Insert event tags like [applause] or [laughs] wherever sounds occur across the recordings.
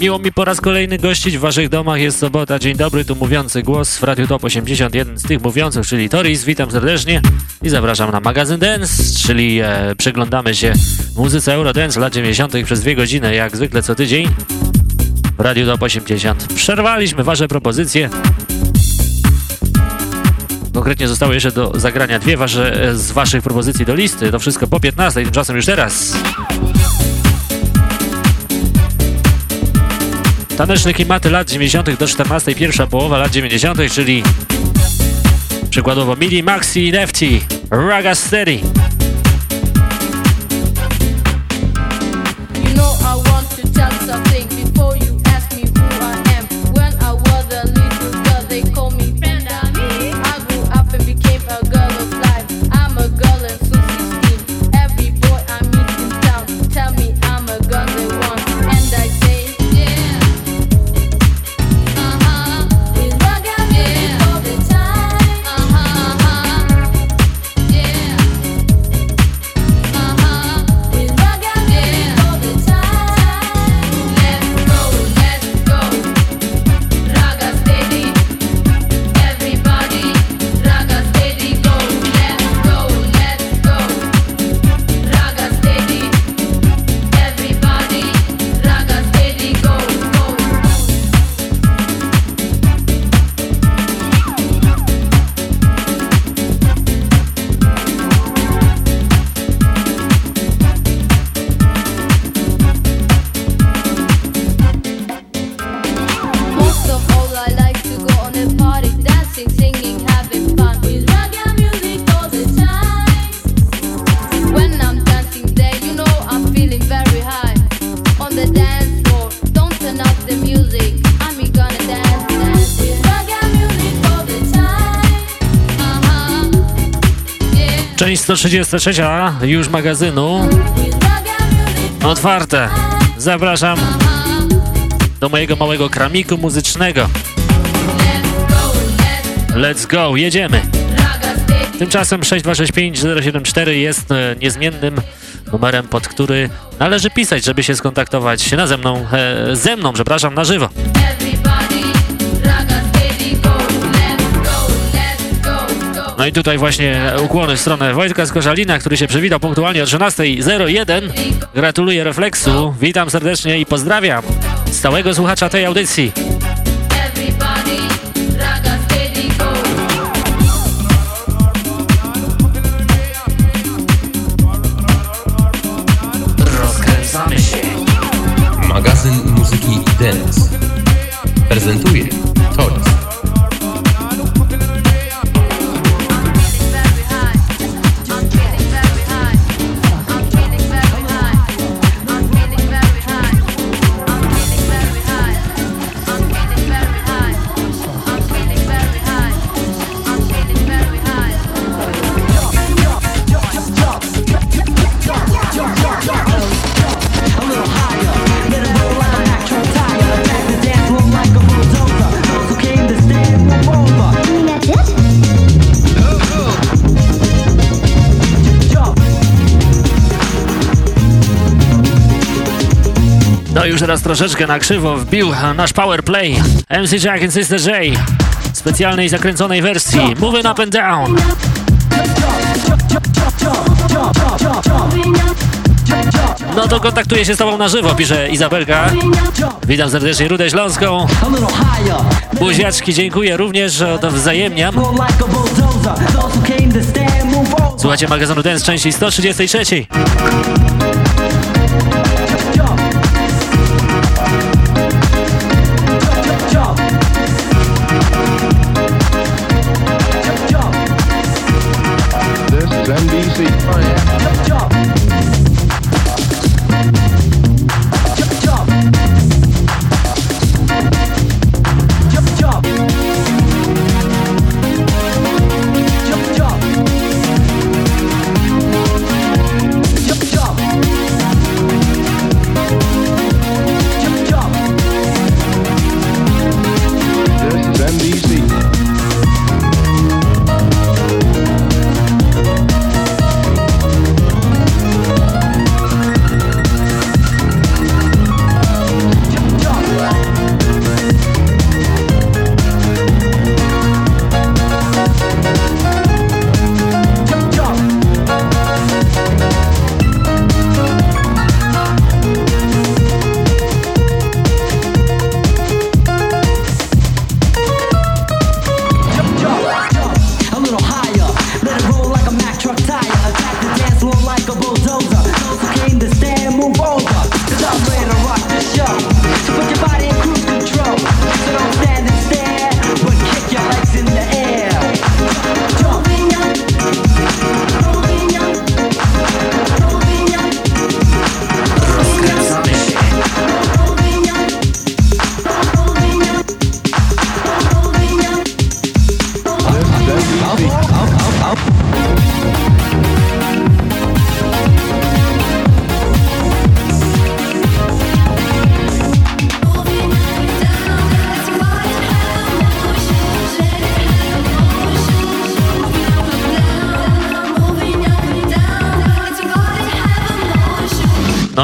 Miło mi po raz kolejny gościć w waszych domach. Jest sobota. Dzień dobry, tu mówiący głos w Radiu Top 81 z tych mówiących, czyli Toris. Witam serdecznie i zapraszam na magazyn Dance, czyli e, przyglądamy się muzyce Eurodance lat 90. przez dwie godziny, jak zwykle co tydzień w Radiu Top 80. Przerwaliśmy wasze propozycje. Konkretnie zostały jeszcze do zagrania dwie wasze, e, z waszych propozycji do listy. To wszystko po 15, tymczasem już teraz. Taneczne klimaty lat 90. do 14, pierwsza połowa lat 90., czyli przykładowo Midi, Maxi i Nefty, Raga Steady. 133 już magazynu otwarte. Zapraszam do mojego małego kramiku muzycznego. Let's go, jedziemy. Tymczasem 6265074 jest e, niezmiennym numerem, pod który należy pisać, żeby się skontaktować na ze mną, e, ze mną, przepraszam, na żywo. No i tutaj właśnie ukłony w stronę Wojtka z Korzalina, który się przywitał punktualnie o 13.01. Gratuluję refleksu, witam serdecznie i pozdrawiam stałego słuchacza tej audycji. Już teraz troszeczkę na krzywo wbił nasz power play MC Jack and Sister J w specjalnej zakręconej wersji Moving Up and Down. No to kontaktuję się z tobą na żywo, pisze Izabelka. Witam serdecznie Rudę Śląską. Buziaczki, dziękuję również, wzajemniam. Słuchajcie magazynu Dance części 133.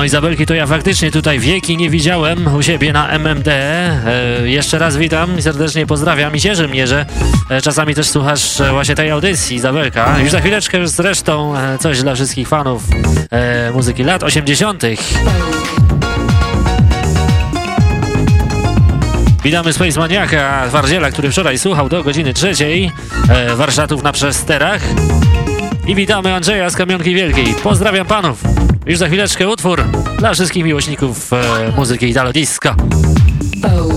Izabelki to ja faktycznie tutaj wieki nie widziałem u siebie na MMD. E, jeszcze raz witam i serdecznie pozdrawiam i cieszy mnie, że e, czasami też słuchasz e, właśnie tej audycji Izabelka. Już za chwileczkę zresztą e, coś dla wszystkich fanów e, muzyki lat 80. Witamy Space Maniaka Wardziela, który wczoraj słuchał do godziny trzeciej e, warsztatów na przesterach. I witamy Andrzeja z Kamionki Wielkiej. Pozdrawiam panów. Już za chwileczkę utwór dla wszystkich miłośników e, muzyki Italo Disco. Real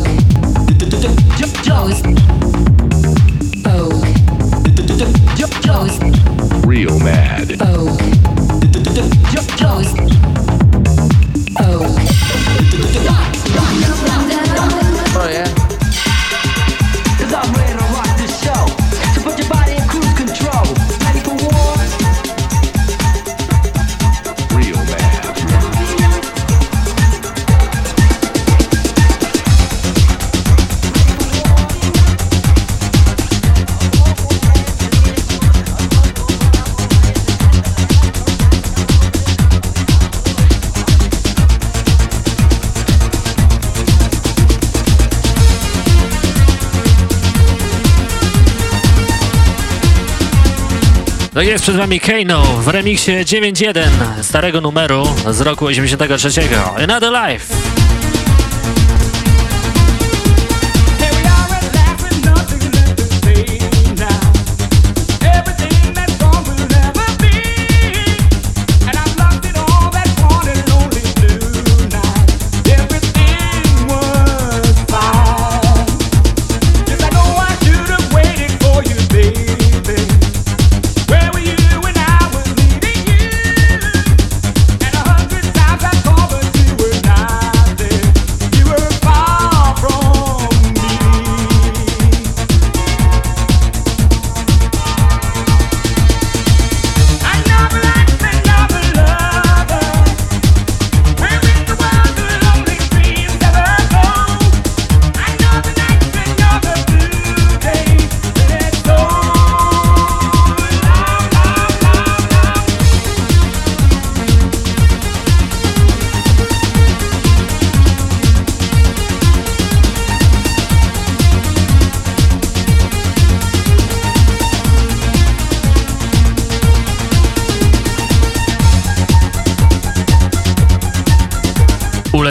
No jest przed wami Kano w remiksie 9.1 starego numeru z roku 83. Another Life.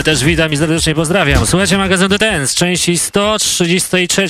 Też witam i serdecznie pozdrawiam. Słuchajcie magazynu Dance, części 133.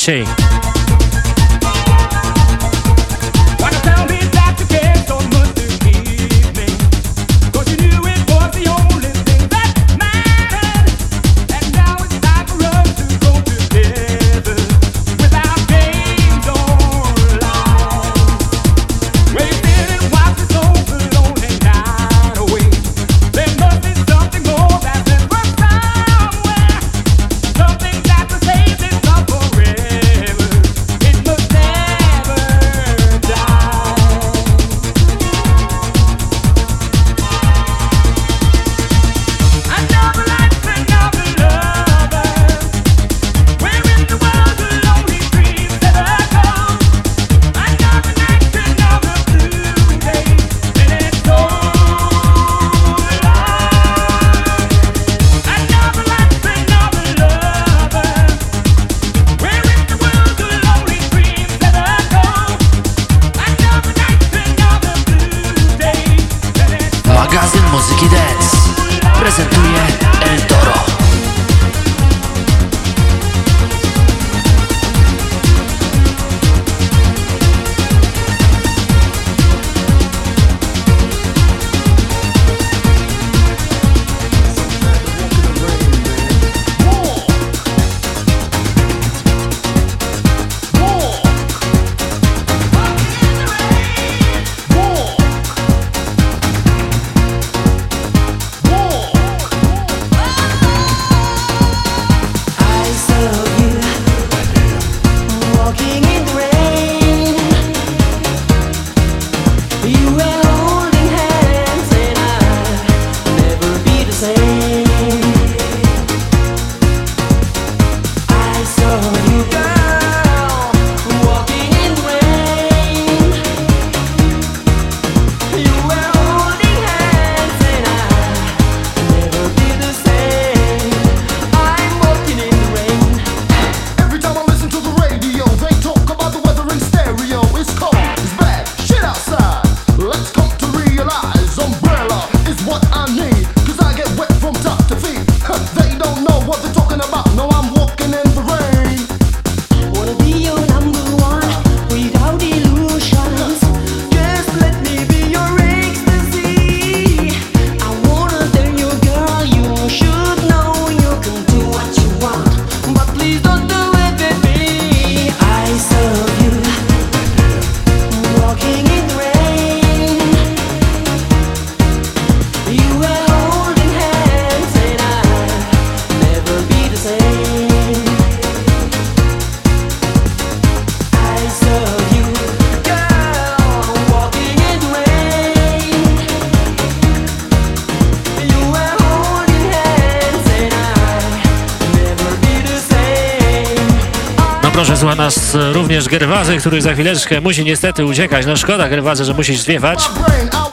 Gerwazy, który za chwileczkę musi niestety uciekać. No szkoda, Gerwazy, że musisz zwiewać,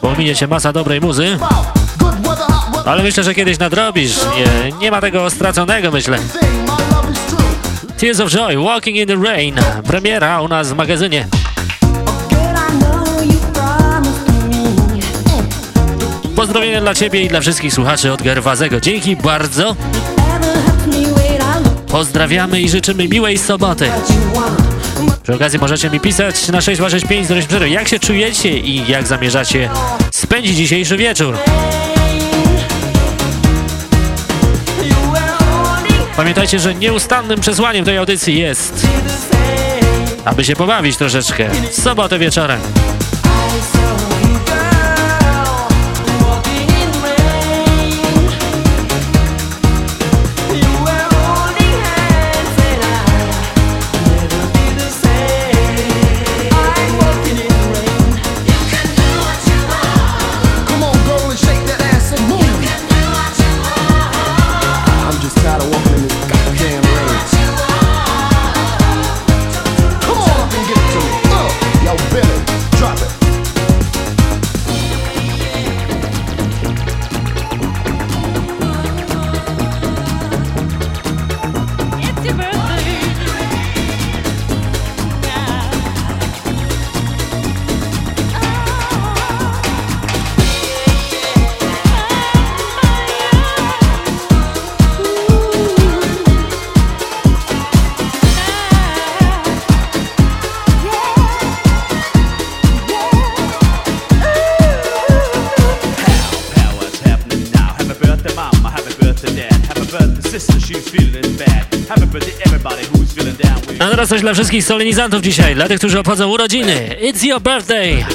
bo minie cię masa dobrej muzy. Ale myślę, że kiedyś nadrobisz. Nie, nie ma tego straconego, myślę. Tears of Joy, Walking in the Rain. Premiera u nas w magazynie. Pozdrowienia dla Ciebie i dla wszystkich słuchaczy od Gerwazego. Dzięki bardzo. Pozdrawiamy i życzymy miłej soboty. Przy okazji możecie mi pisać na 6265 jak się czujecie i jak zamierzacie spędzić dzisiejszy wieczór. Pamiętajcie, że nieustannym przesłaniem tej audycji jest, aby się pobawić troszeczkę w sobotę wieczorem. Coś dla wszystkich solenizantów dzisiaj, dla tych, którzy obchodzą urodziny. It's your birthday!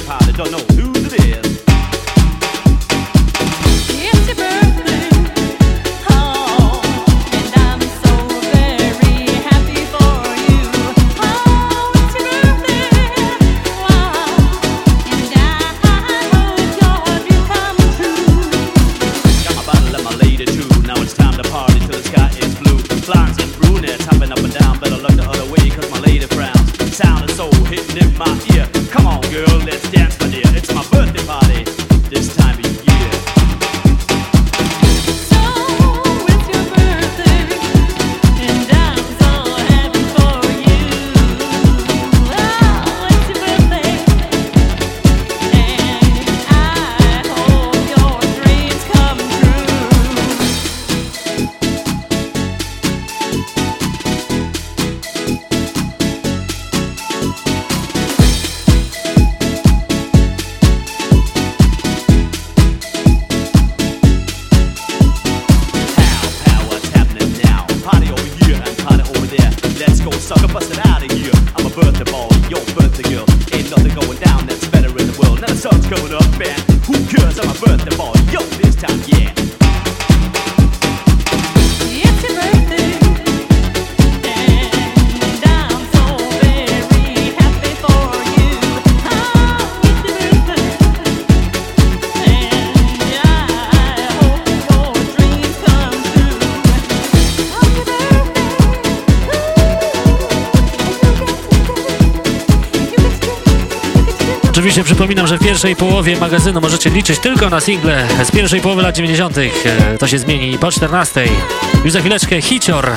Pierwszej połowie magazynu możecie liczyć tylko na single z pierwszej połowy lat 90. E, to się zmieni po 14. Już za chwileczkę hicior.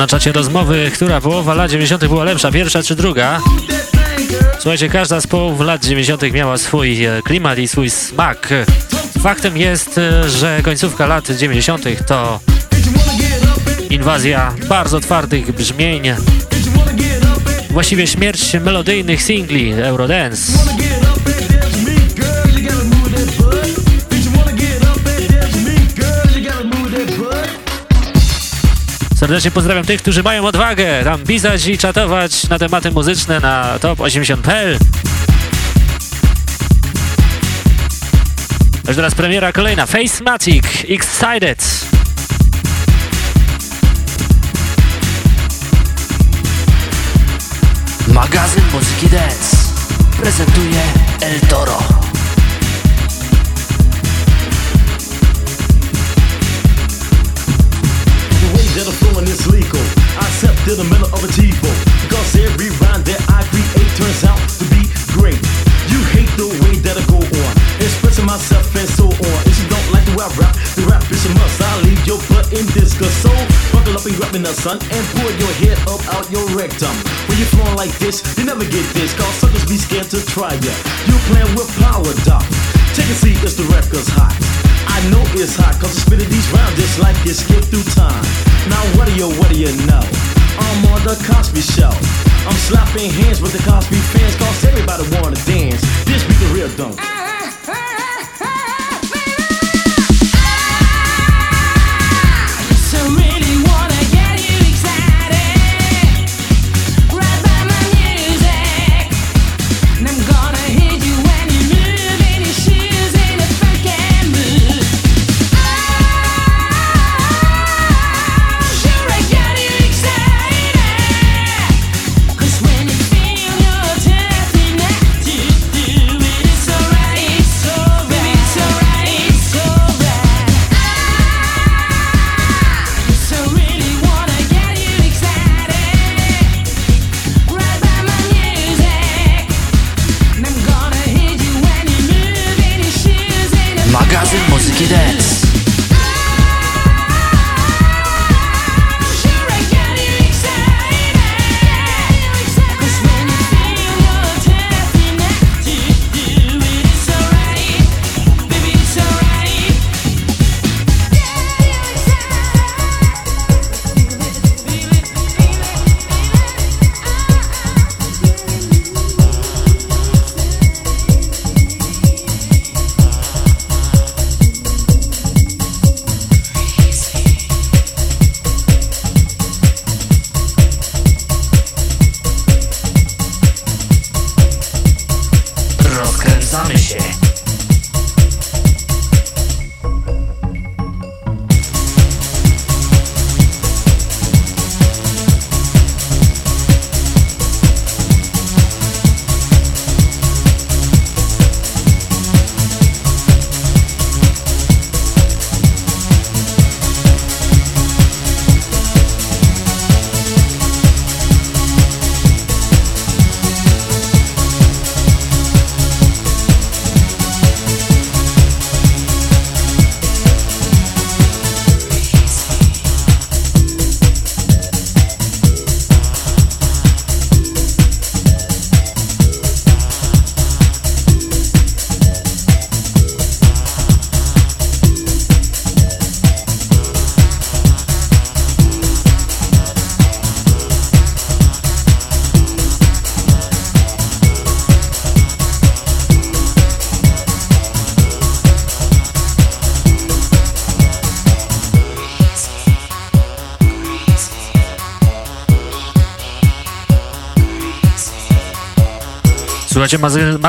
Na czacie rozmowy, która połowa lat 90. była lepsza, pierwsza czy druga. Słuchajcie, każda z połow lat 90. miała swój e, klimat i swój smak. Faktem jest, e, że końcówka lat 90. to inwazja bardzo twardych brzmień, właściwie śmierć melodyjnych singli Eurodance. Serdecznie pozdrawiam tych, którzy mają odwagę tam pisać i czatować na tematy muzyczne na top80.pl. Już teraz premiera kolejna, Facematic, Excited. Magazyn Muzyki Dance prezentuje El Toro. Is legal. I step in the middle of a TiVo. Because every rhyme that I create turns out to be great. You hate the way that I go on, expressing myself and so on. If you don't like the way I rap, the rap is a must. I'll leave your butt in disgust. So buckle up and grab me the sun and pull your head up out your rectum. When you're flowing like this, you never get this. Cause suckers be scared to try ya. You playing with power, doc. Take a seat, it's the record's hot. I know it's hot, cause I'm spinning these rounds just like it skipped through time. Now what do you, what do you know? I'm on the Cosby Show. I'm slapping hands with the Cosby fans, cause everybody wanna dance. This be the real dump.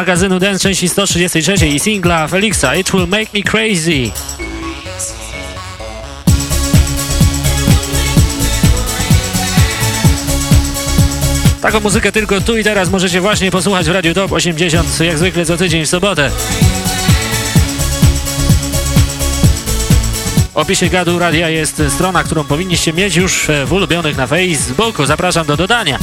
Magazynu Dance części 133 i singla Felixa It Will Make Me Crazy. Taką muzykę tylko tu i teraz możecie właśnie posłuchać w Radiu Top 80, jak zwykle co tydzień w sobotę. W opisie gadu radia jest strona, którą powinniście mieć już w ulubionych na Facebooku. Zapraszam do dodania.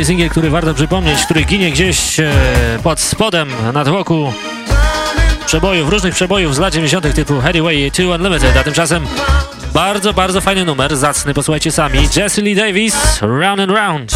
Kolejny singiel, który warto przypomnieć, który ginie gdzieś e, pod spodem natłoku przebojów, różnych przebojów z lat 90. typu Headway 2 Unlimited, a tymczasem bardzo, bardzo fajny numer, zacny, posłuchajcie sami. Jesse Lee Davis, Round and Round.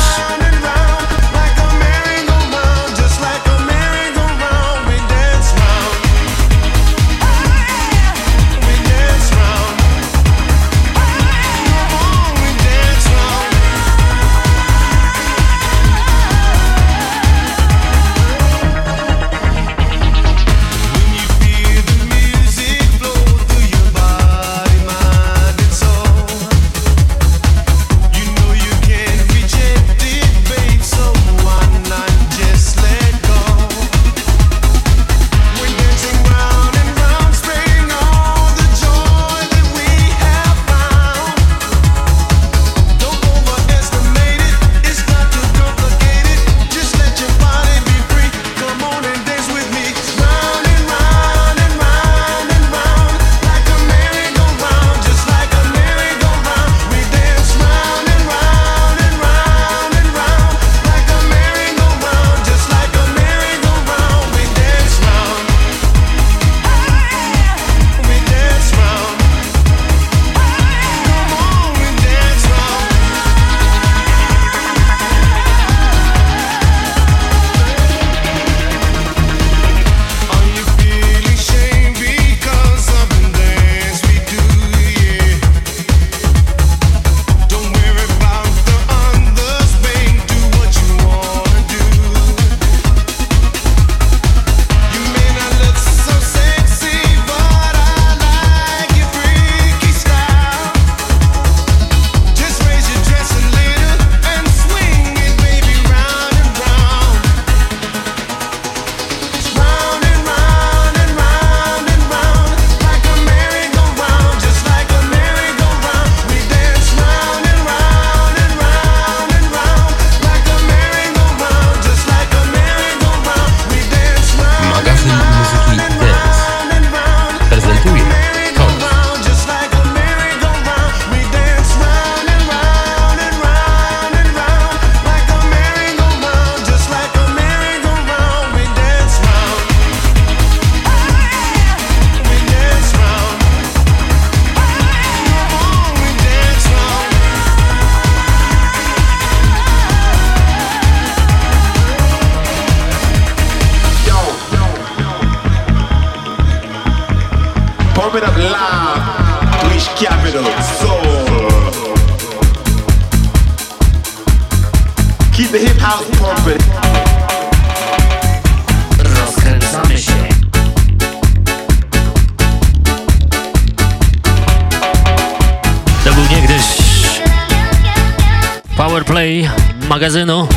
Magazynu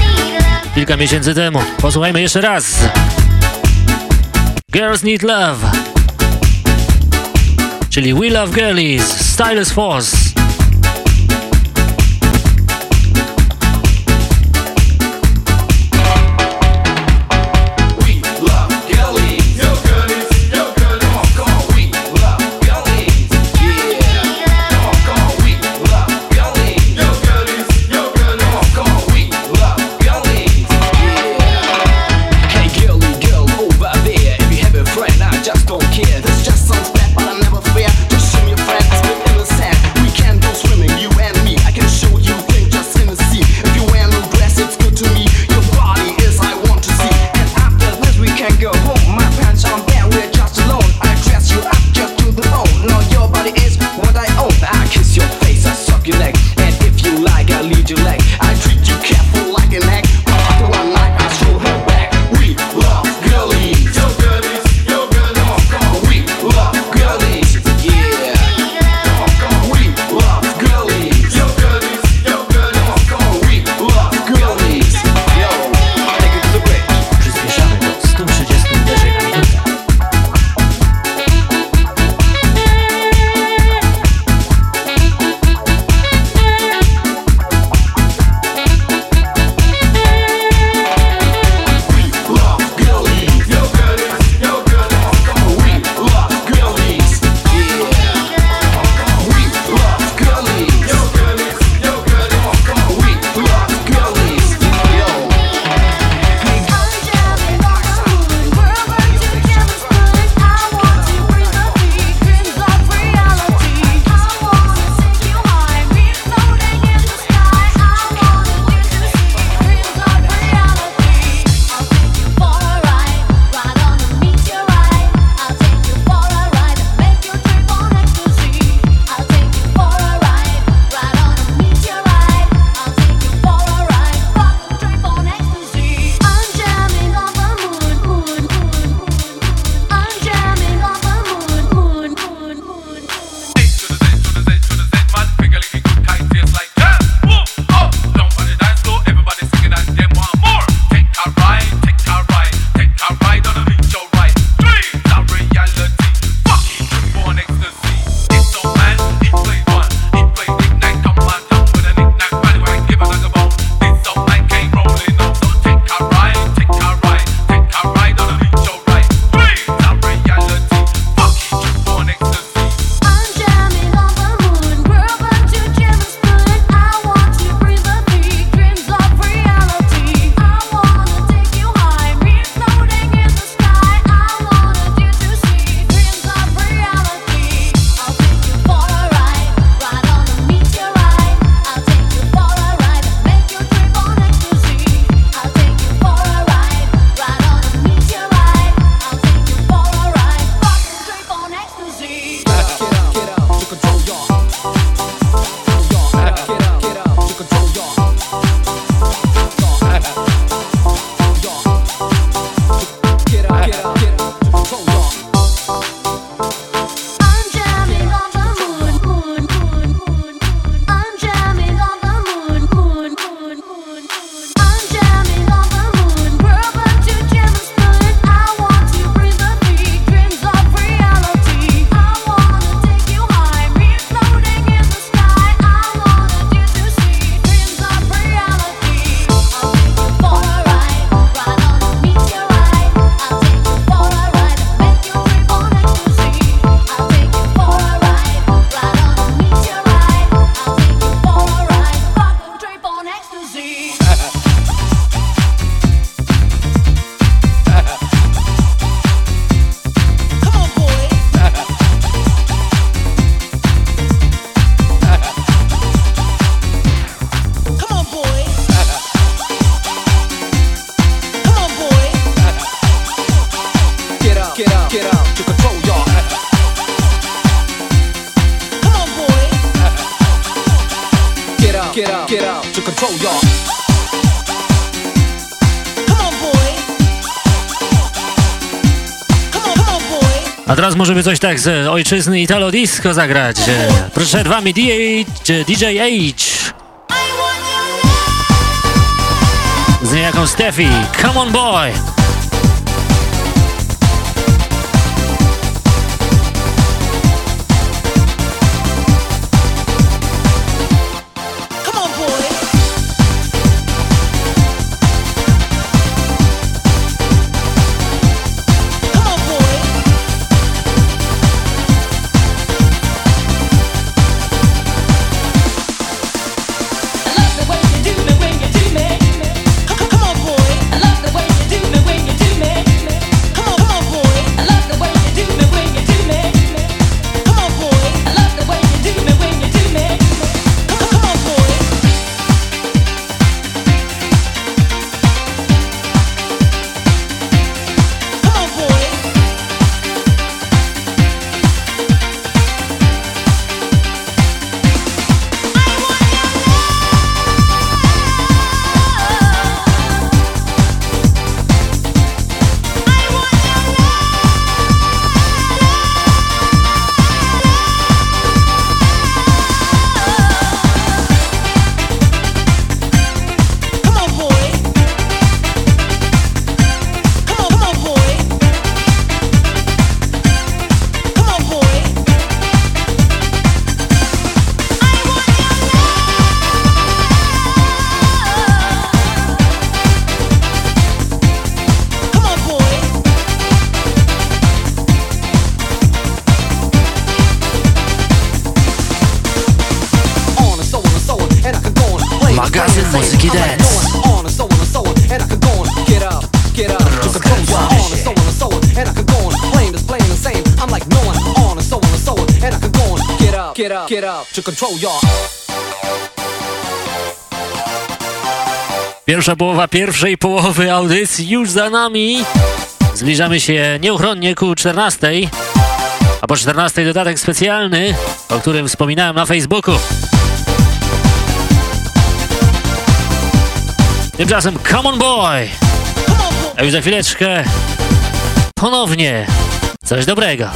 kilka miesięcy temu. Posłuchajmy jeszcze raz. Girls Need Love, czyli We Love Girlies, Stylus Force. Coś tak z ojczyzny Italo Disco zagrać. Przed wami DJ, DJ H. Z niejaką Steffi. Come on boy! Pierwsza połowa pierwszej połowy audycji już za nami. Zbliżamy się nieuchronnie ku 14. A po 14 dodatek specjalny, o którym wspominałem na Facebooku. Tymczasem Come on Boy! A już za chwileczkę ponownie coś dobrego.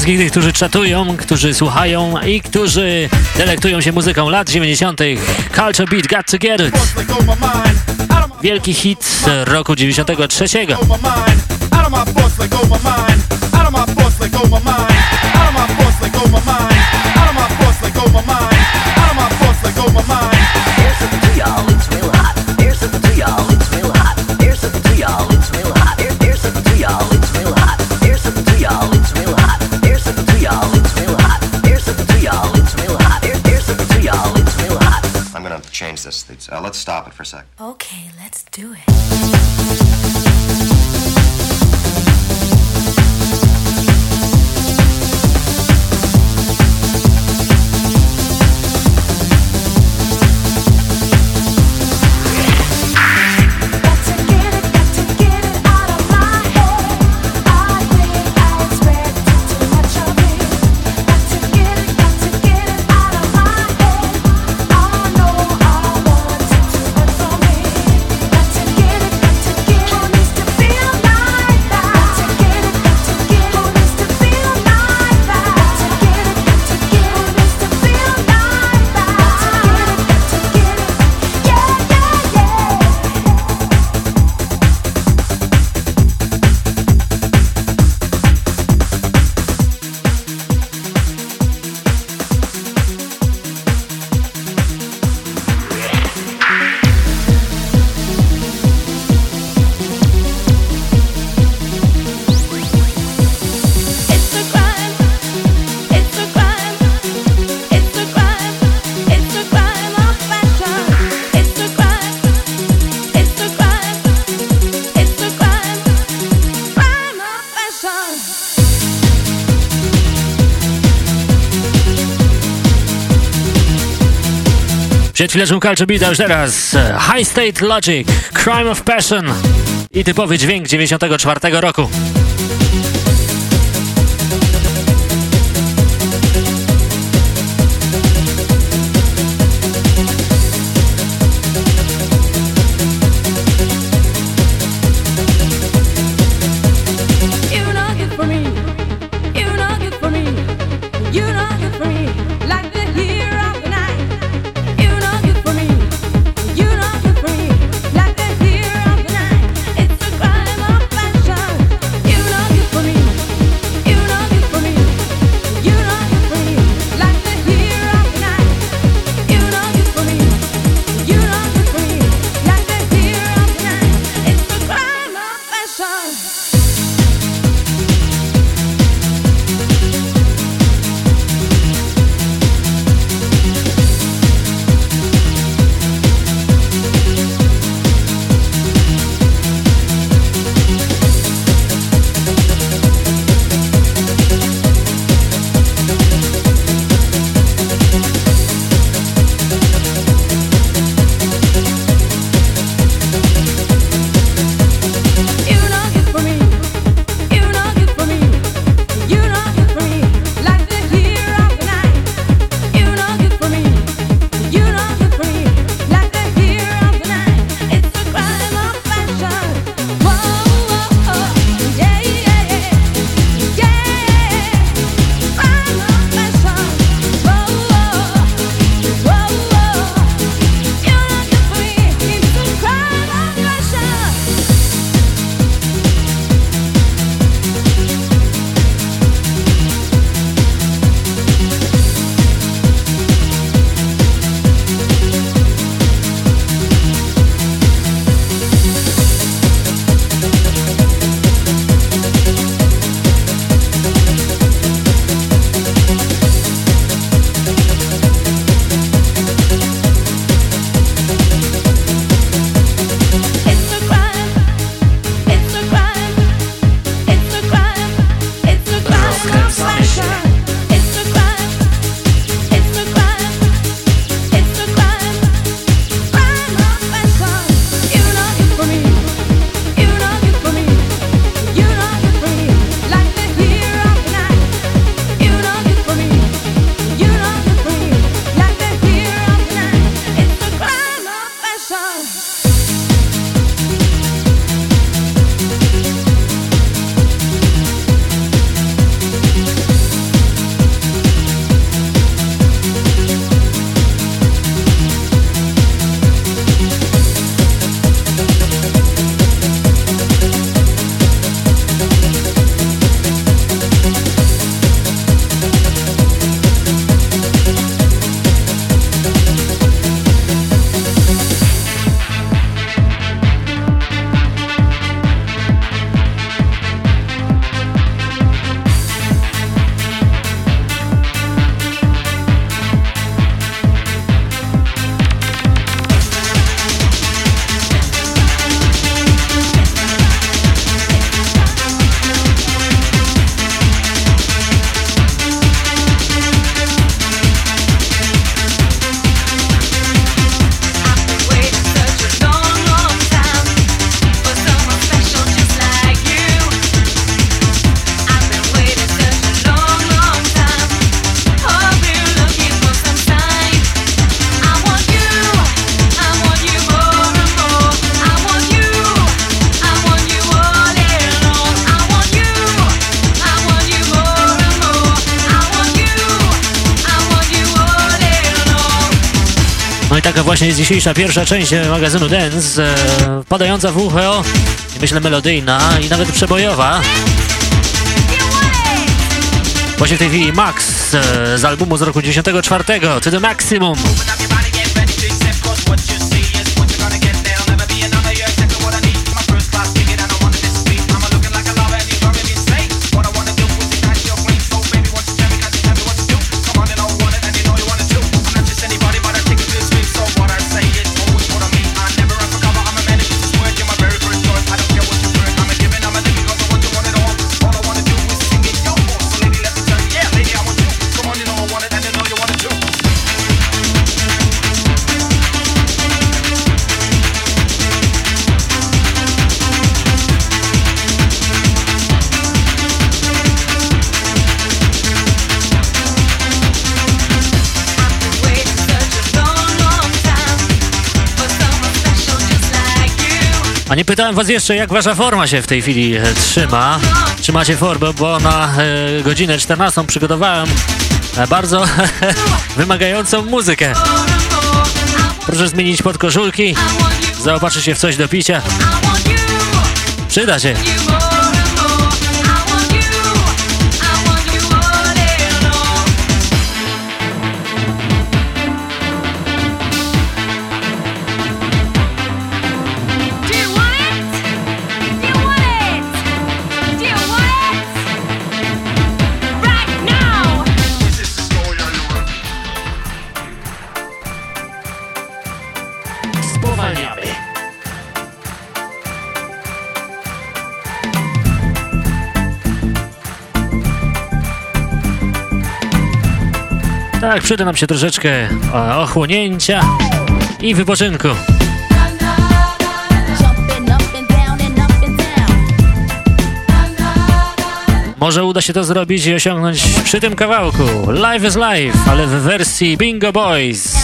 Wszystkich tych, którzy czatują, którzy słuchają i którzy delektują się muzyką lat 90. Culture Beat Got To Get It. Wielki hit roku 93. Przed chwileczką a już teraz High State Logic, Crime of Passion i typowy dźwięk 94 roku. Taka właśnie jest dzisiejsza pierwsza część magazynu Dance, e, padająca w ucho, myślę melodyjna i nawet przebojowa. Właśnie w tej chwili Max e, z albumu z roku 94, To The Maximum. A nie pytałem was jeszcze, jak wasza forma się w tej chwili e, trzyma. Czy macie formę, bo na e, godzinę 14 przygotowałem e, bardzo [laughs] wymagającą muzykę. Proszę zmienić podkoszulki, zaopatrzyć się w coś do picia. Przyda się. Tak, przyda nam się troszeczkę e, ochłonięcia i wypoczynku. Może uda się to zrobić i osiągnąć przy tym kawałku Live is Live, ale w wersji Bingo Boys.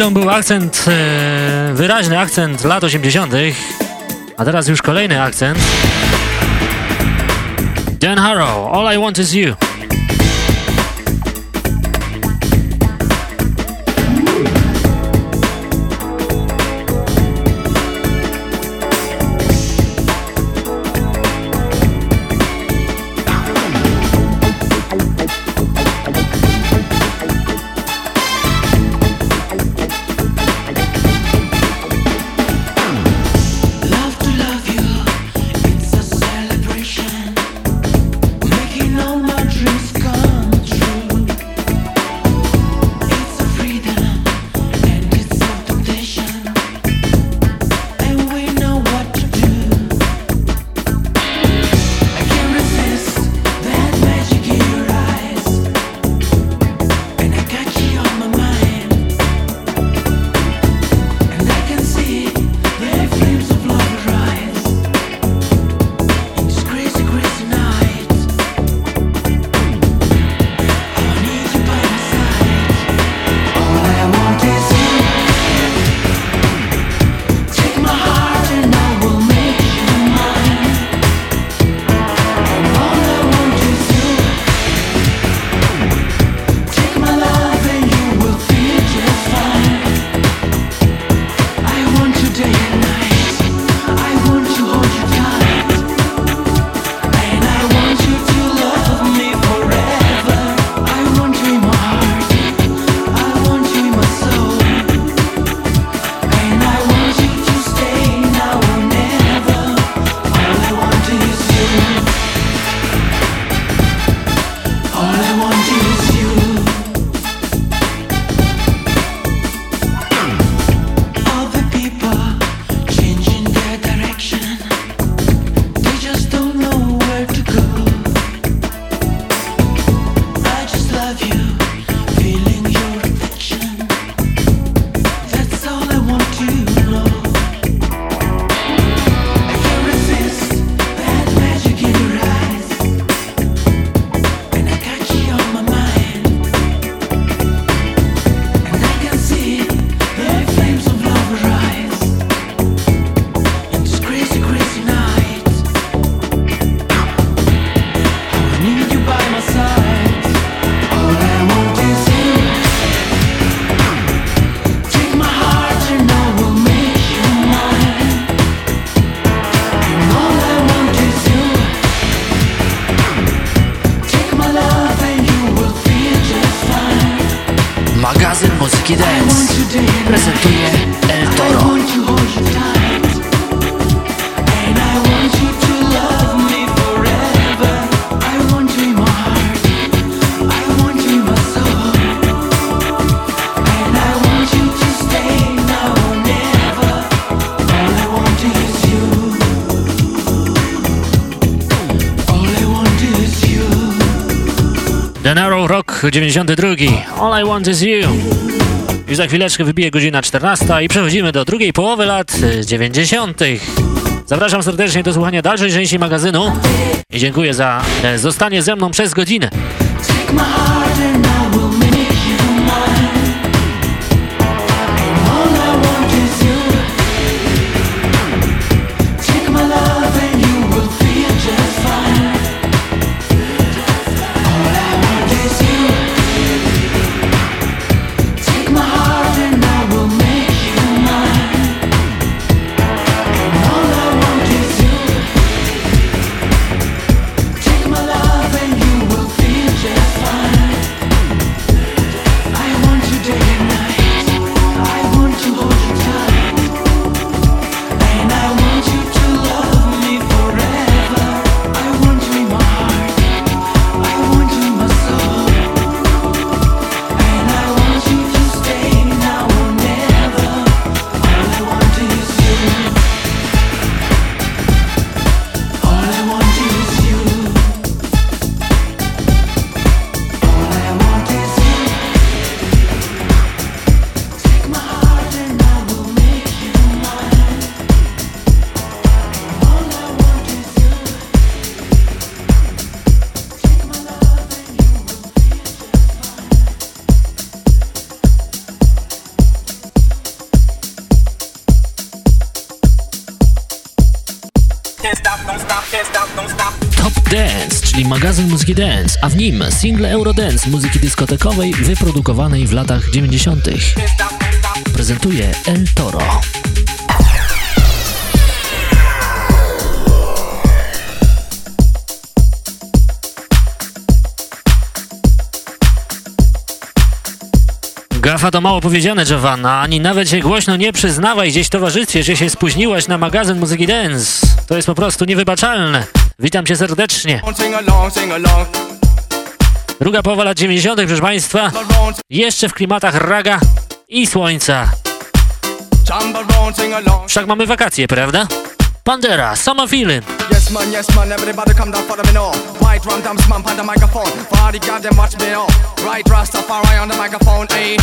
Chwilą był akcent, e, wyraźny akcent lat 80., a teraz już kolejny akcent. Dan Harrow, All I Want Is You. love you. Rok 92. All I Want Is You. Już za chwileczkę wybije godzina 14 i przechodzimy do drugiej połowy lat 90. Zapraszam serdecznie do słuchania dalszej części magazynu i dziękuję za e, zostanie ze mną przez godzinę. Muzyki dance, a w nim single Eurodance muzyki dyskotekowej wyprodukowanej w latach 90. Prezentuje El Toro. Gafa to mało powiedziane, Giovanna. Ani nawet się głośno nie przyznawaj gdzieś w towarzystwie, że się spóźniłaś na magazyn muzyki dance. To jest po prostu niewybaczalne. Witam cię serdecznie. Druga połowa lat 90., proszę Państwa, jeszcze w klimatach raga i słońca. Wszak mamy wakacje, prawda? Pandera, Summer Feeling. Yes man, yes man, everybody come down for me now. White rum dance man on the microphone. Party them watch me now. Right Rastafari on the microphone, ayy.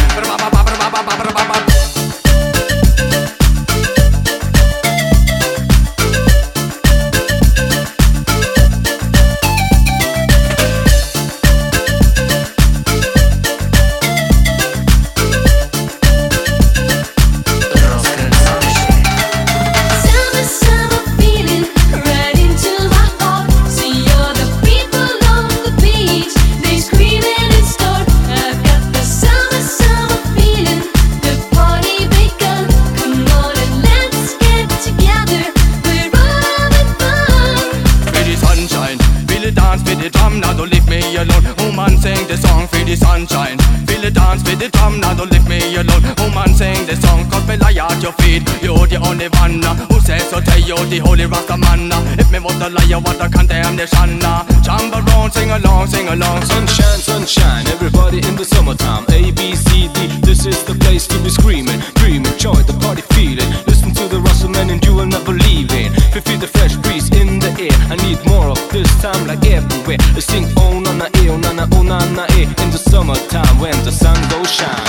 You the holy Rasta man. Uh. If me was a liar, what a condemnation. Uh. Jump around, sing along, sing along. Sunshine, sunshine, everybody in the summertime. A B C D, this is the place to be screaming, dreaming, joy the party feeling. Listen to the Russell man and you will not believe it. Feel the fresh breeze in the air. I need more of this time, like everywhere. I sing oh na na eh, oh na na oh na na eh. In the summertime when the sun goes shine.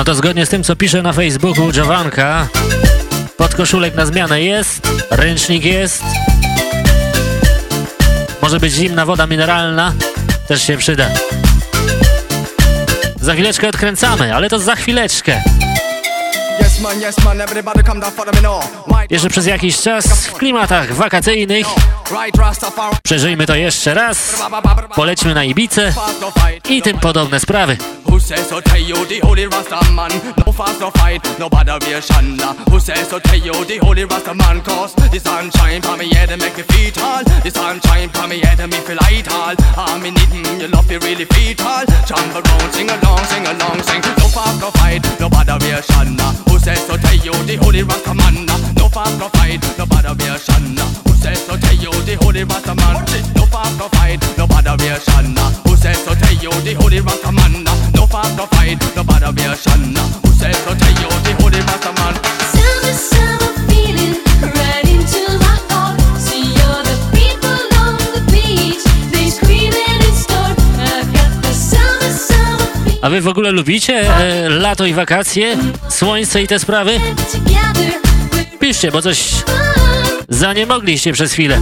No to zgodnie z tym, co pisze na Facebooku Jovanka, podkoszulek na zmianę jest, ręcznik jest, może być zimna woda mineralna, też się przyda. Za chwileczkę odkręcamy, ale to za chwileczkę. Jeszcze przez jakiś czas w klimatach wakacyjnych przeżyjmy to jeszcze raz, polećmy na Ibicę fight. i tym podobne sprawy. Who says so tell you the holy Rasta man? No fast, no fight, no botheration. Who says so tell you the holy Rasta man? Cause the sunshine for me head and make me feel tall. The sunshine for me head and me feel light all. I'm in it, your love you really feel tall. Jump around, sing along, sing along, sing. No fast, no fight, no botheration. Who says so tell you the holy Rasta man? No fast, no fight, no botheration. Who says so tell you the holy Rasta man? No fast, no fight, no botheration. Who says so tell you the holy Rasta man? No fast, no fight, no botheration. Who says so tell you the holy Rasta man? Summer, summer feeling right into my heart. See all the people on the beach, they screaming in store. I've got the summer, summer feeling A wy w ogóle lubicie e, lato i wakacje, słońce i te sprawy? Piszcie, bo coś zaniemogliście przez chwilę.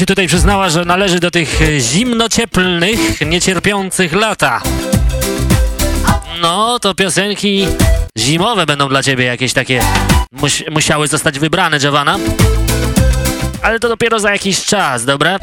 Się tutaj przyznała, że należy do tych e, zimnocieplnych, niecierpiących lata. No, to piosenki zimowe będą dla ciebie jakieś takie mus musiały zostać wybrane, Jawana. Ale to dopiero za jakiś czas, dobra?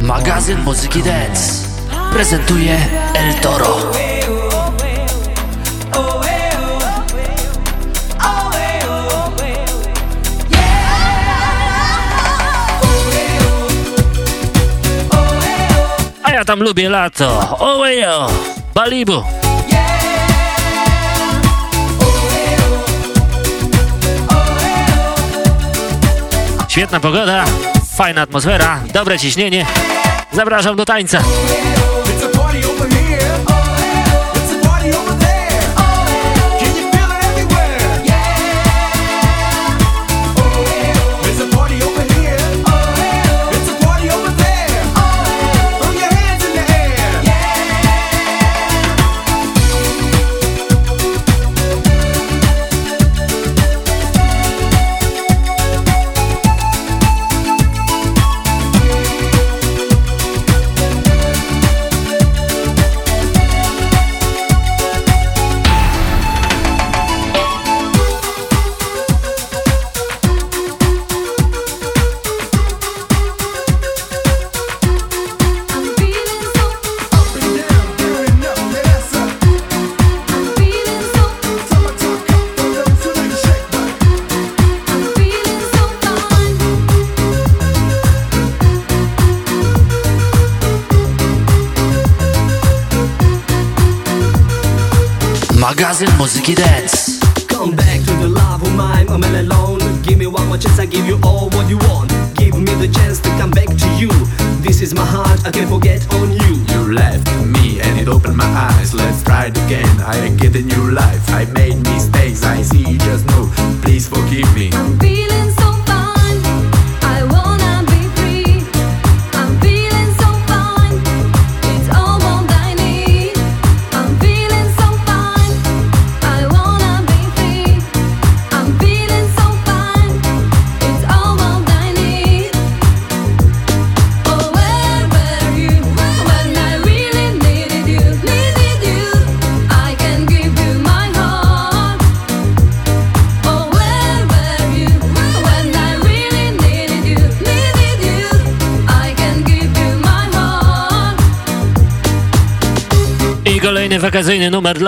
Magazyn Muzyki Dance prezentuje El Toro. A ja tam lubię lato. Owejo, Balibu. Świetna pogoda, fajna atmosfera, dobre ciśnienie. Zapraszam do tańca.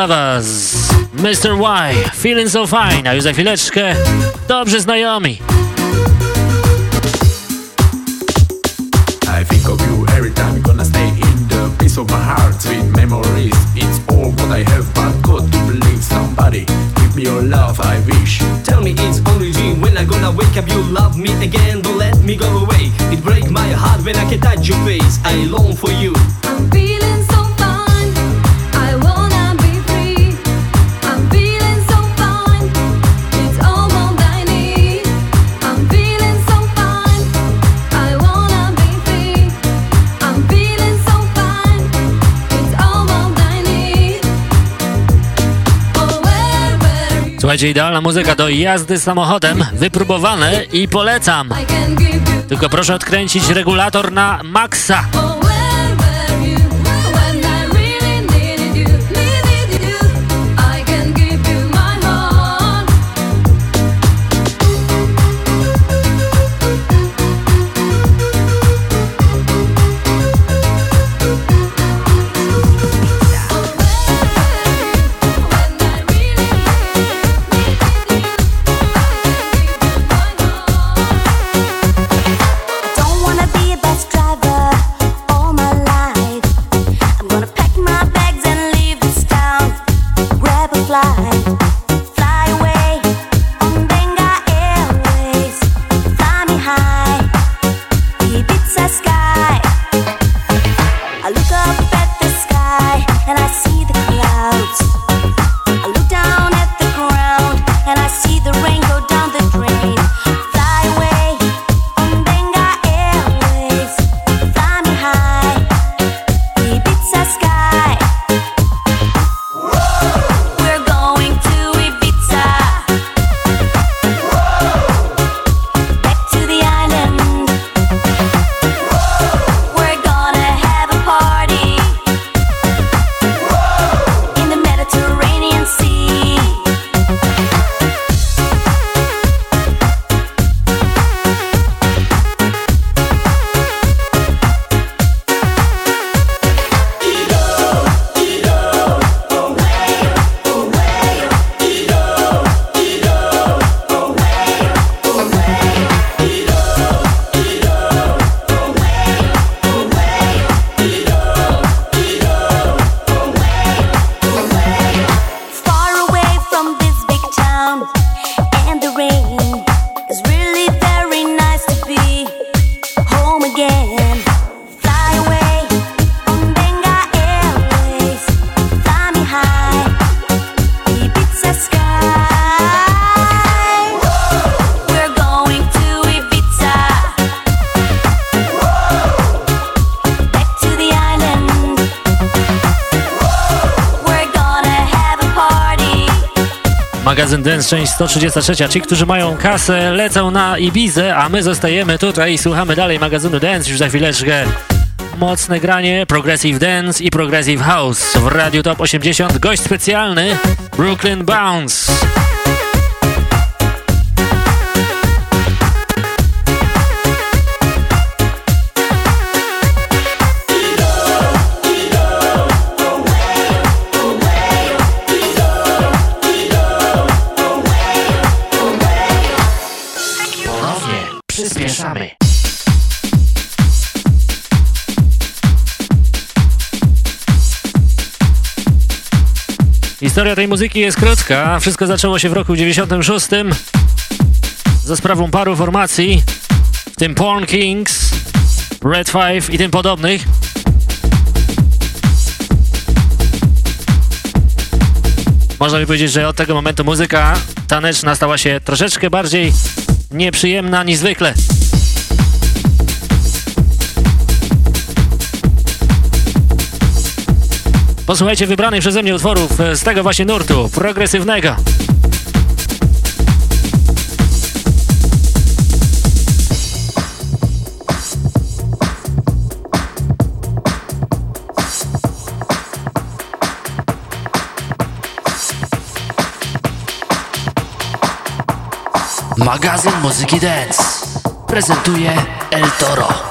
dla Mr. Y, Feeling So Fine, a już za chwileczkę. Dobrze znajomi. I think of you every time gonna stay in the of my heart. Sweet memories, it's all what I have. But to believe somebody Give me your love, I wish. Tell me it's only dream When I gonna wake up. You love me again Don't let me go away. It break my heart when I can touch your face. I long for you. będzie idealna muzyka do jazdy samochodem, wypróbowane i polecam. Tylko proszę odkręcić regulator na maksa. część 133. Ci, którzy mają kasę, lecą na Ibizę, a my zostajemy tutaj i słuchamy dalej magazynu Dance już za chwileczkę. Mocne granie, Progressive Dance i Progressive House. W Radio Top 80 gość specjalny Brooklyn Bounce. Historia tej muzyki jest krótka. Wszystko zaczęło się w roku 96 za sprawą paru formacji, w tym Porn Kings, Red Five i tym podobnych. Można by powiedzieć, że od tego momentu muzyka taneczna stała się troszeczkę bardziej nieprzyjemna niż zwykle. Posłuchajcie wybranych przeze mnie utworów e, z tego właśnie nurtu, progresywnego. Magazyn Muzyki Dance prezentuje El Toro.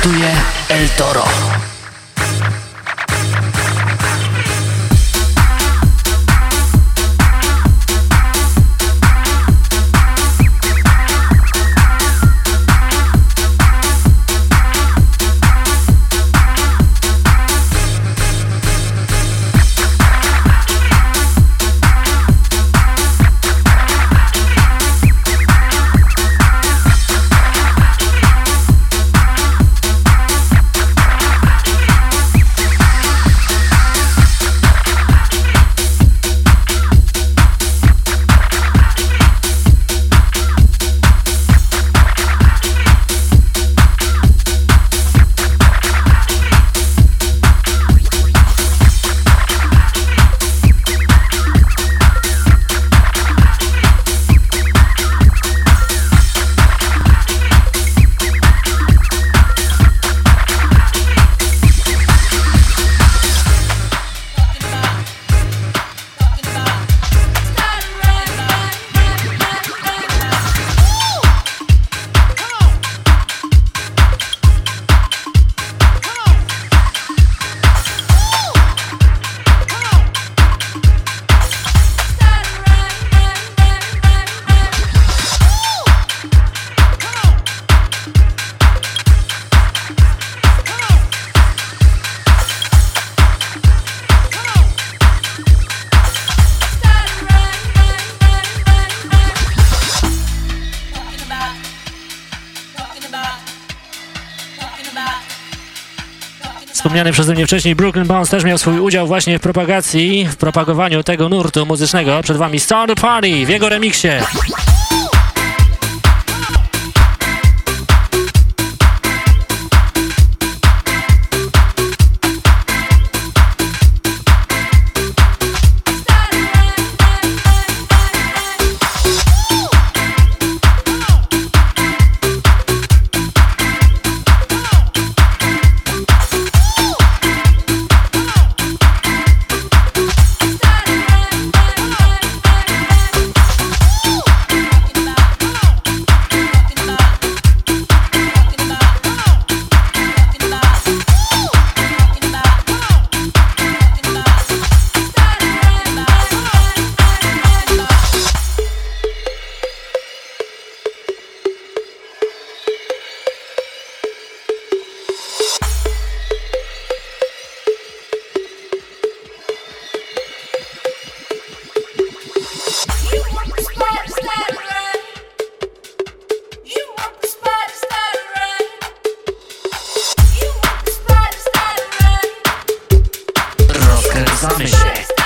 Prezentuje El Toro. Wspomniany przeze mnie wcześniej Brooklyn Bounce też miał swój udział właśnie w propagacji, w propagowaniu tego nurtu muzycznego. Przed wami Start Party w jego remiksie. shit.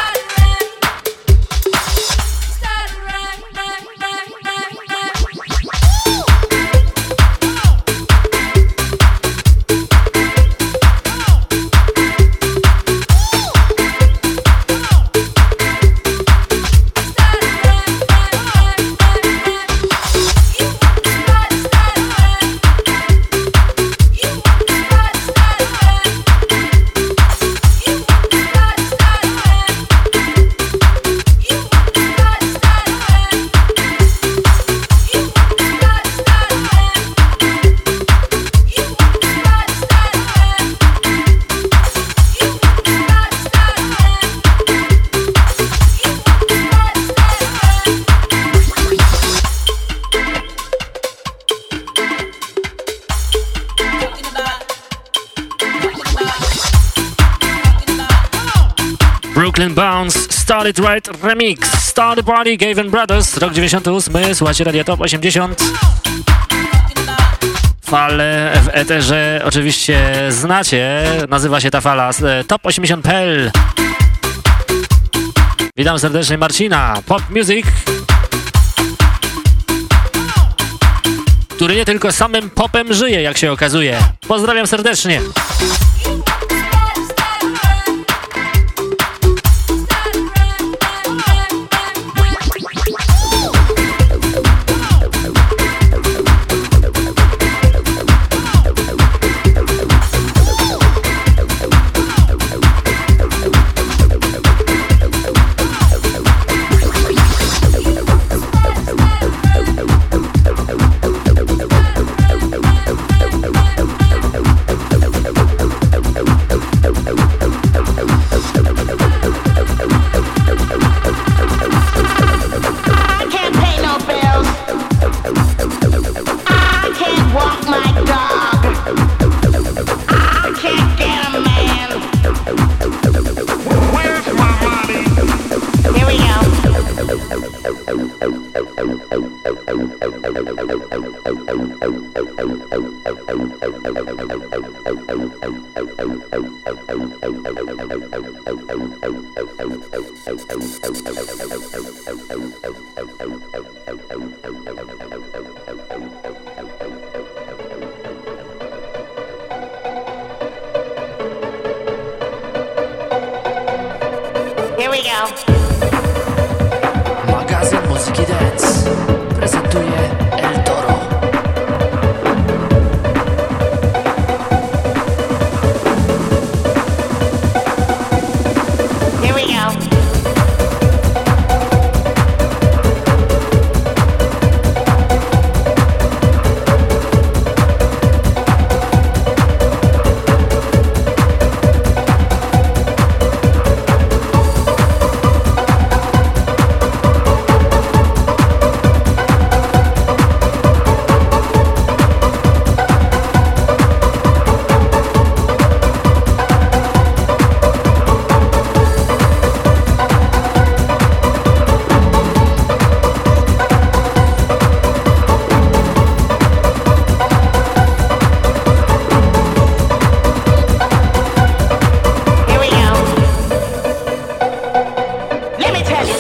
Start It Right Remix, Start the Party, Gaven Brothers, rok 98, słuchajcie Radio Top 80. Falę w eterze oczywiście znacie, nazywa się ta fala e, Top 80.pl. Witam serdecznie Marcina, Pop Music, który nie tylko samym popem żyje, jak się okazuje. Pozdrawiam serdecznie.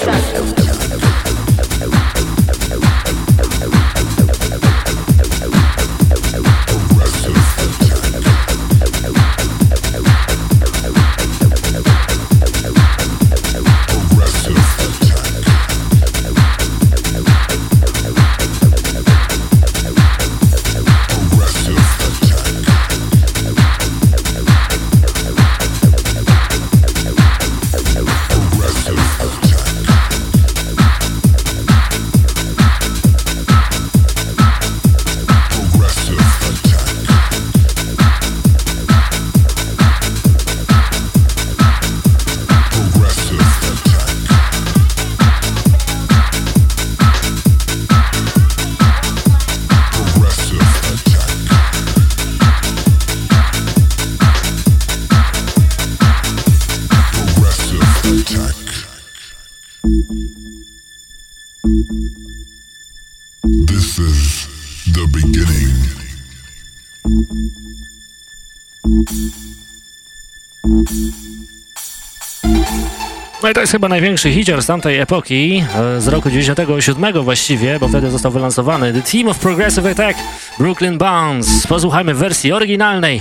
Me chyba największy hicior z tamtej epoki, e, z roku 97 właściwie, bo wtedy został wylansowany The Team of Progressive Attack Brooklyn Bounce. Posłuchajmy wersji oryginalnej.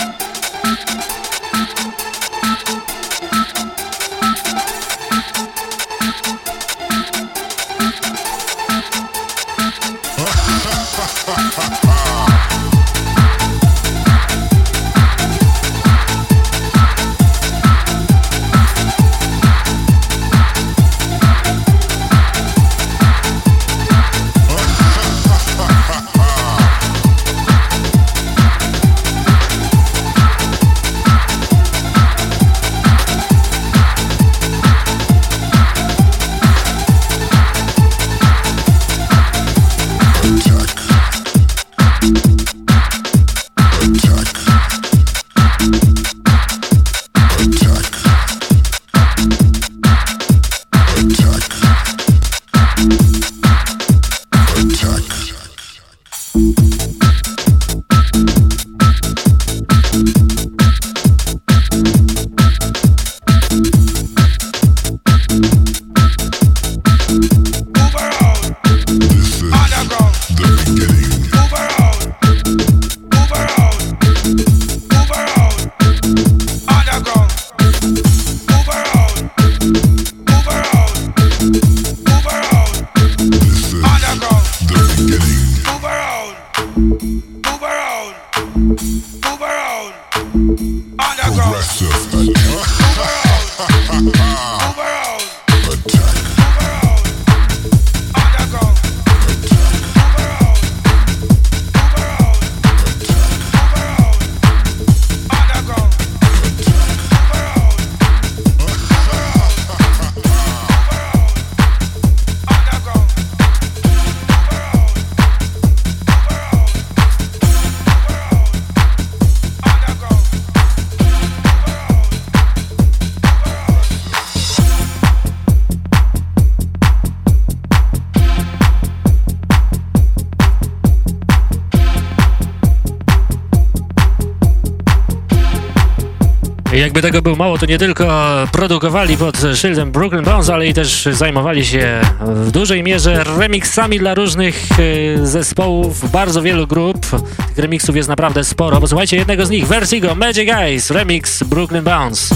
Tego było mało, to nie tylko produkowali pod szyldem Brooklyn Bones, ale i też zajmowali się w dużej mierze remixami dla różnych e, zespołów, bardzo wielu grup. Tych remixów jest naprawdę sporo. Posłuchajcie jednego z nich, Vertigo, Magic Eyes, remix Brooklyn Bounce.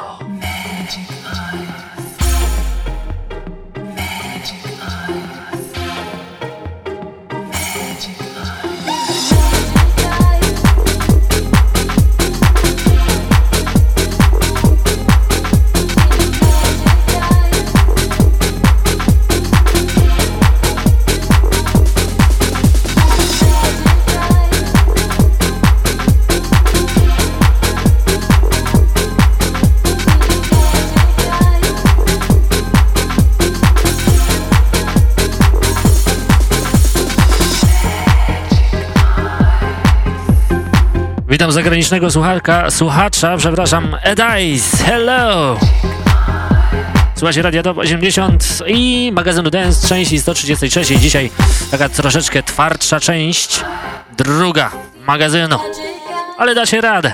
Zagranicznego słuchacza, słuchacza przepraszam, Edice, hello! Słuchajcie Radia Top 80 i magazynu Dance części 133. Dzisiaj taka troszeczkę twardsza część, druga magazynu, ale dacie radę.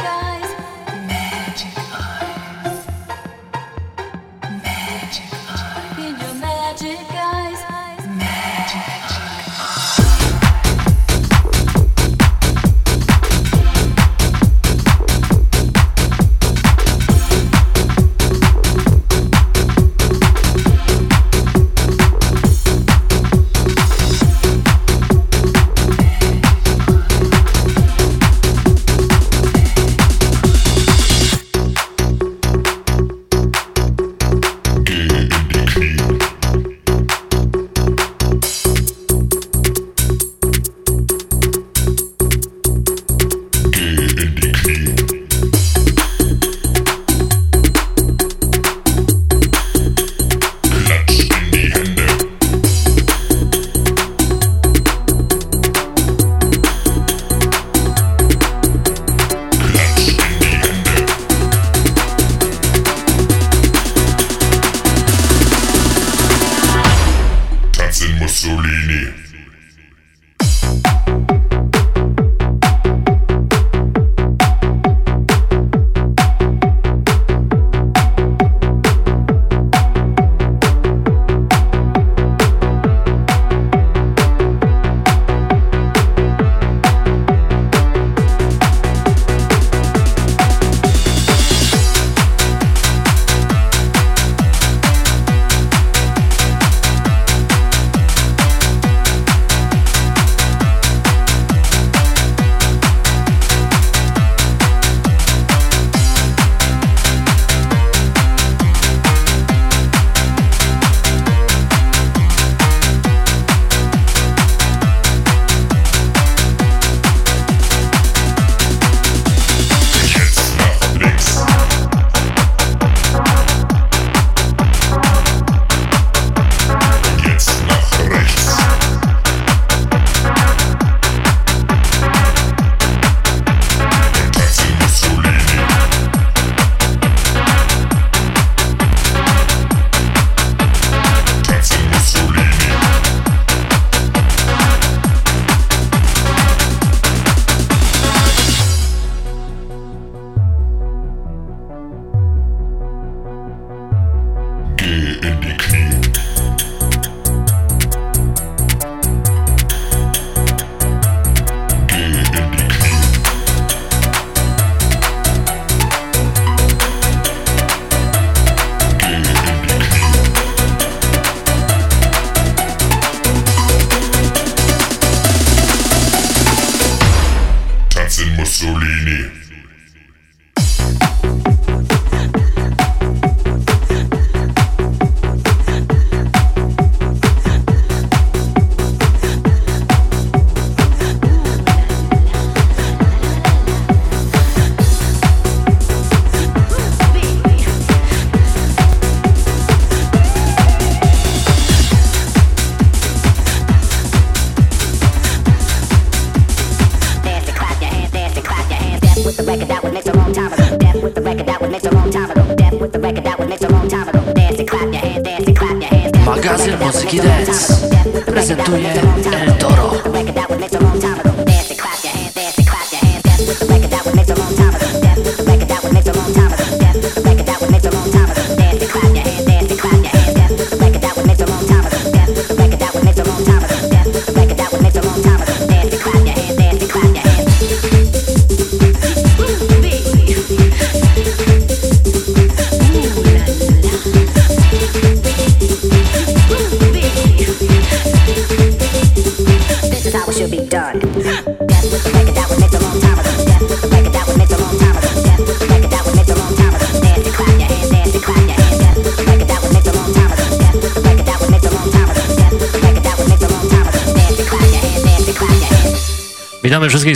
Indie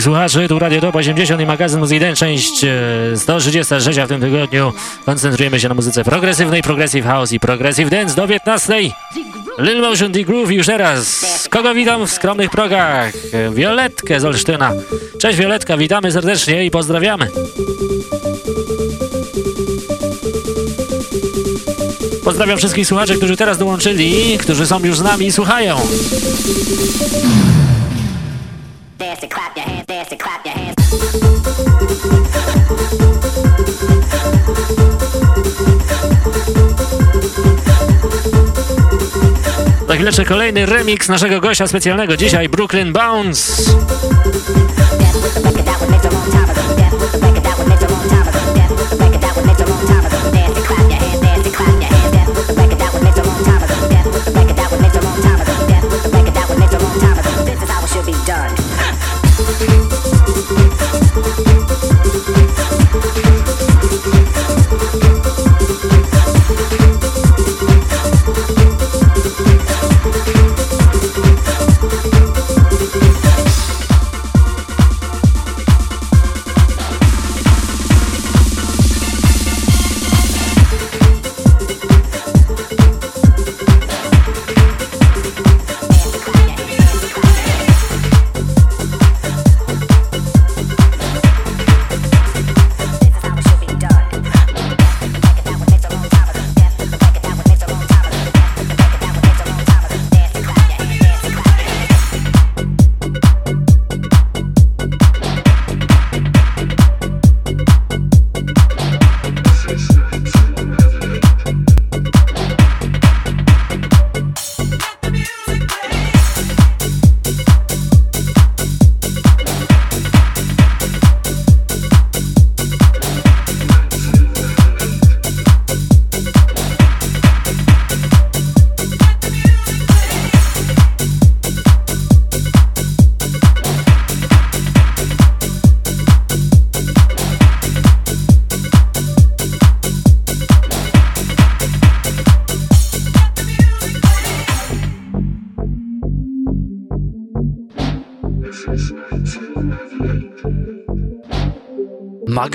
wszystkich słuchaczy. Tu Radio Top 80 i magazyn Muzyczny, część e, 136 w tym tygodniu. Koncentrujemy się na muzyce progresywnej, progressive house i progressive dance do 15. Lil Motion D Groove już teraz. Kogo witam w skromnych progach? Violetkę z Olsztyna. Cześć Violetka, witamy serdecznie i pozdrawiamy. Pozdrawiam wszystkich słuchaczy, którzy teraz dołączyli, którzy są już z nami i słuchają. chwileczkę kolejny remix naszego gościa specjalnego dzisiaj, Brooklyn Bounce.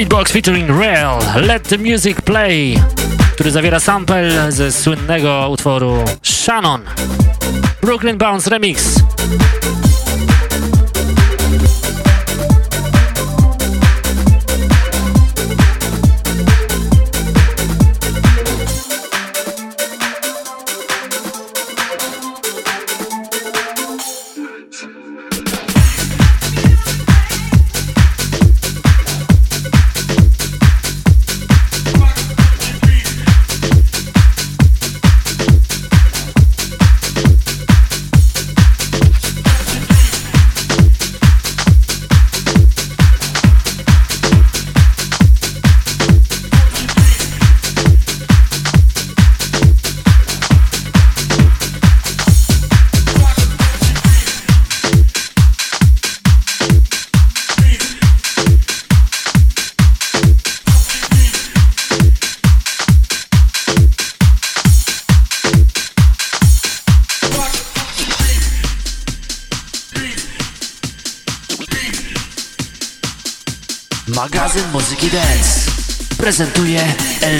Beatbox featuring Rail, Let the Music Play, który zawiera sample ze słynnego utworu Shannon. Brooklyn Bounce Remix.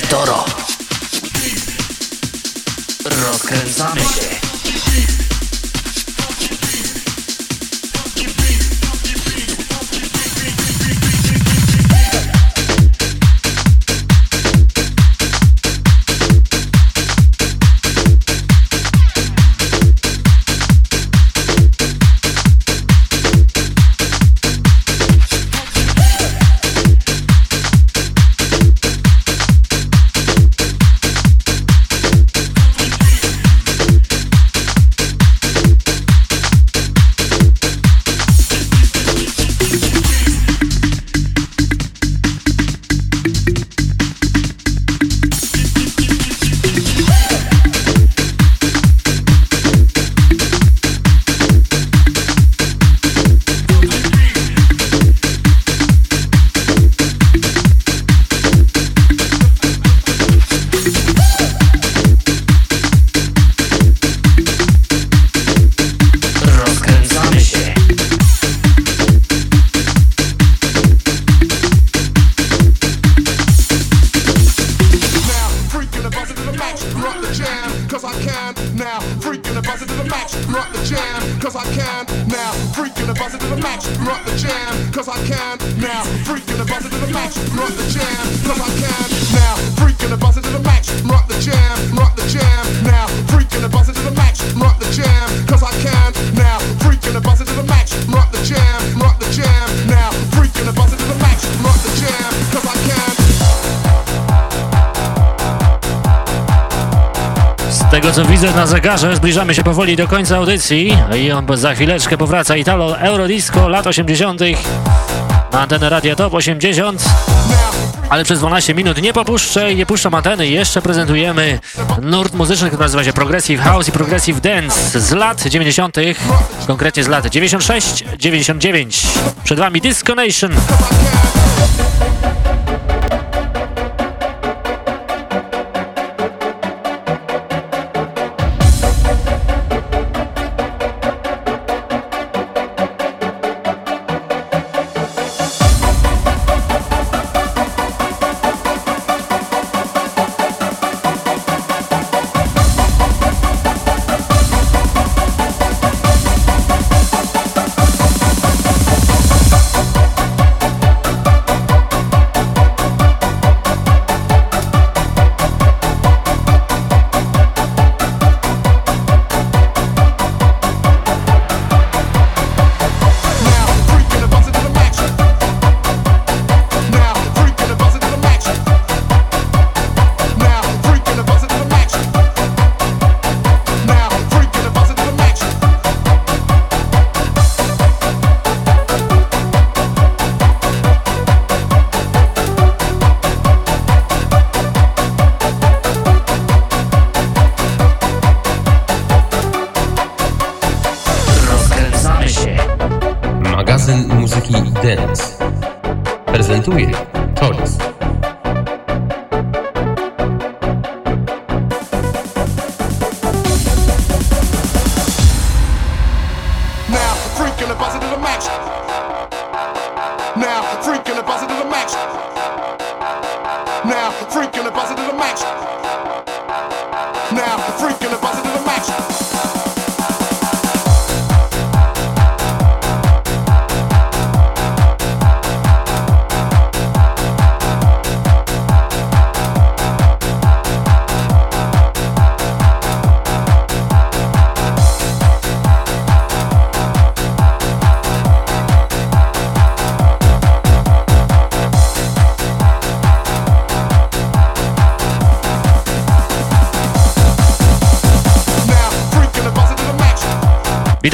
El Toro. Zegarze, zbliżamy się powoli do końca audycji i on za chwileczkę powraca Italo Eurodisco lat 80. na antenę Radia Top 80. Ale przez 12 minut nie popuszczę i nie puszczam anteny. Jeszcze prezentujemy nurt muzyczny, który nazywa się Progressive House i Progressive Dance z lat 90., konkretnie z lat 96-99. Przed Wami Disco Nation.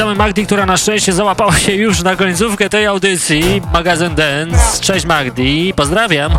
Witamy Magdi, która na szczęście załapała się już na końcówkę tej audycji. Magazyn Dance. Cześć Magdi, pozdrawiam.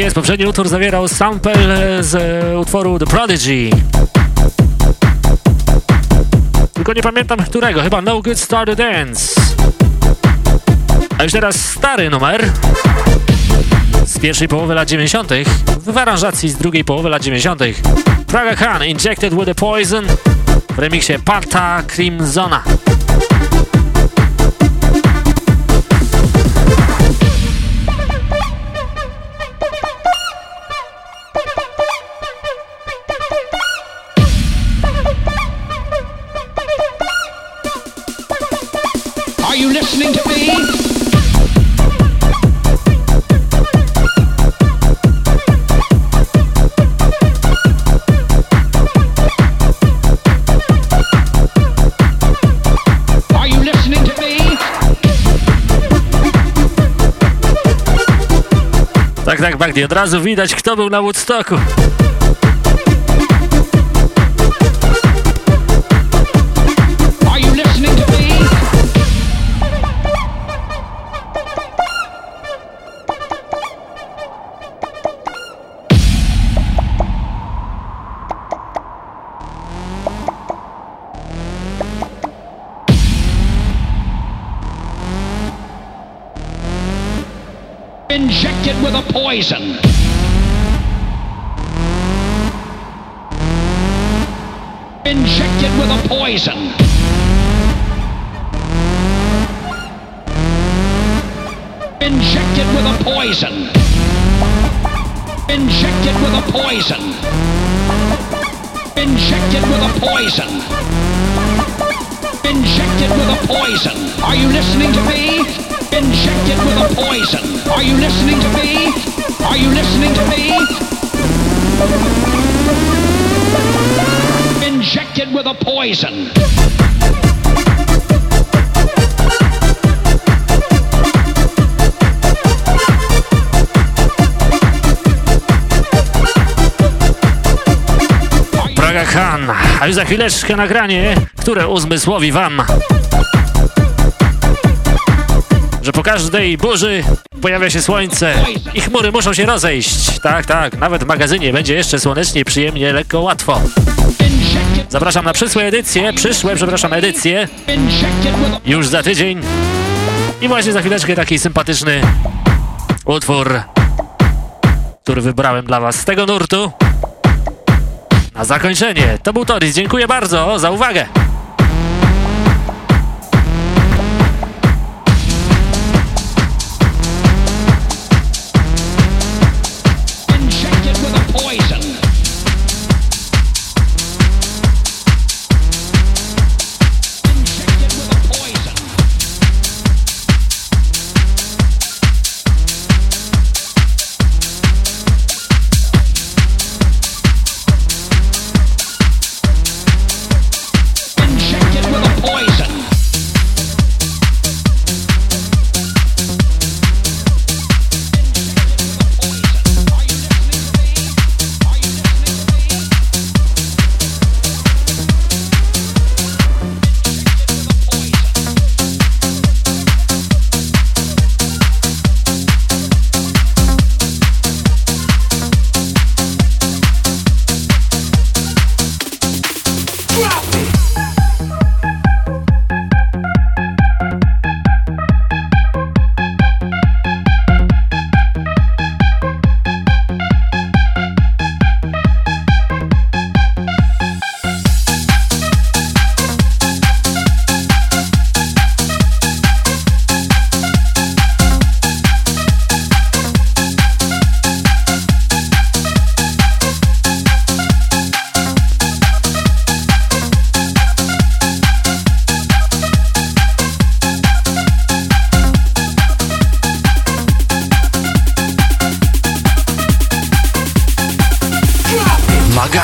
Jest, poprzedni utwór zawierał sample z e, utworu The Prodigy. Tylko nie pamiętam którego, chyba No Good Start to Dance. A już teraz stary numer z pierwszej połowy lat 90. w aranżacji z drugiej połowy lat 90. Praga Khan, Injected with a Poison w remiksie Parta Crimsona. Tak, tak, Magdi, od razu widać, kto był na Woodstocku. Nagranie, które uzmysłowi wam, że po każdej burzy pojawia się słońce i chmury muszą się rozejść. Tak, tak, nawet w magazynie będzie jeszcze słonecznie, przyjemnie, lekko, łatwo. Zapraszam na przyszłe edycje, przyszłe, przepraszam, edycje już za tydzień. I właśnie za chwileczkę taki sympatyczny utwór, który wybrałem dla was z tego nurtu. Na zakończenie, to był Toris. Dziękuję bardzo za uwagę.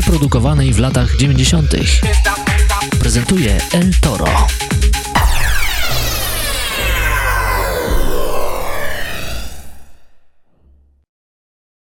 wyprodukowanej w latach 90. Prezentuje El Top.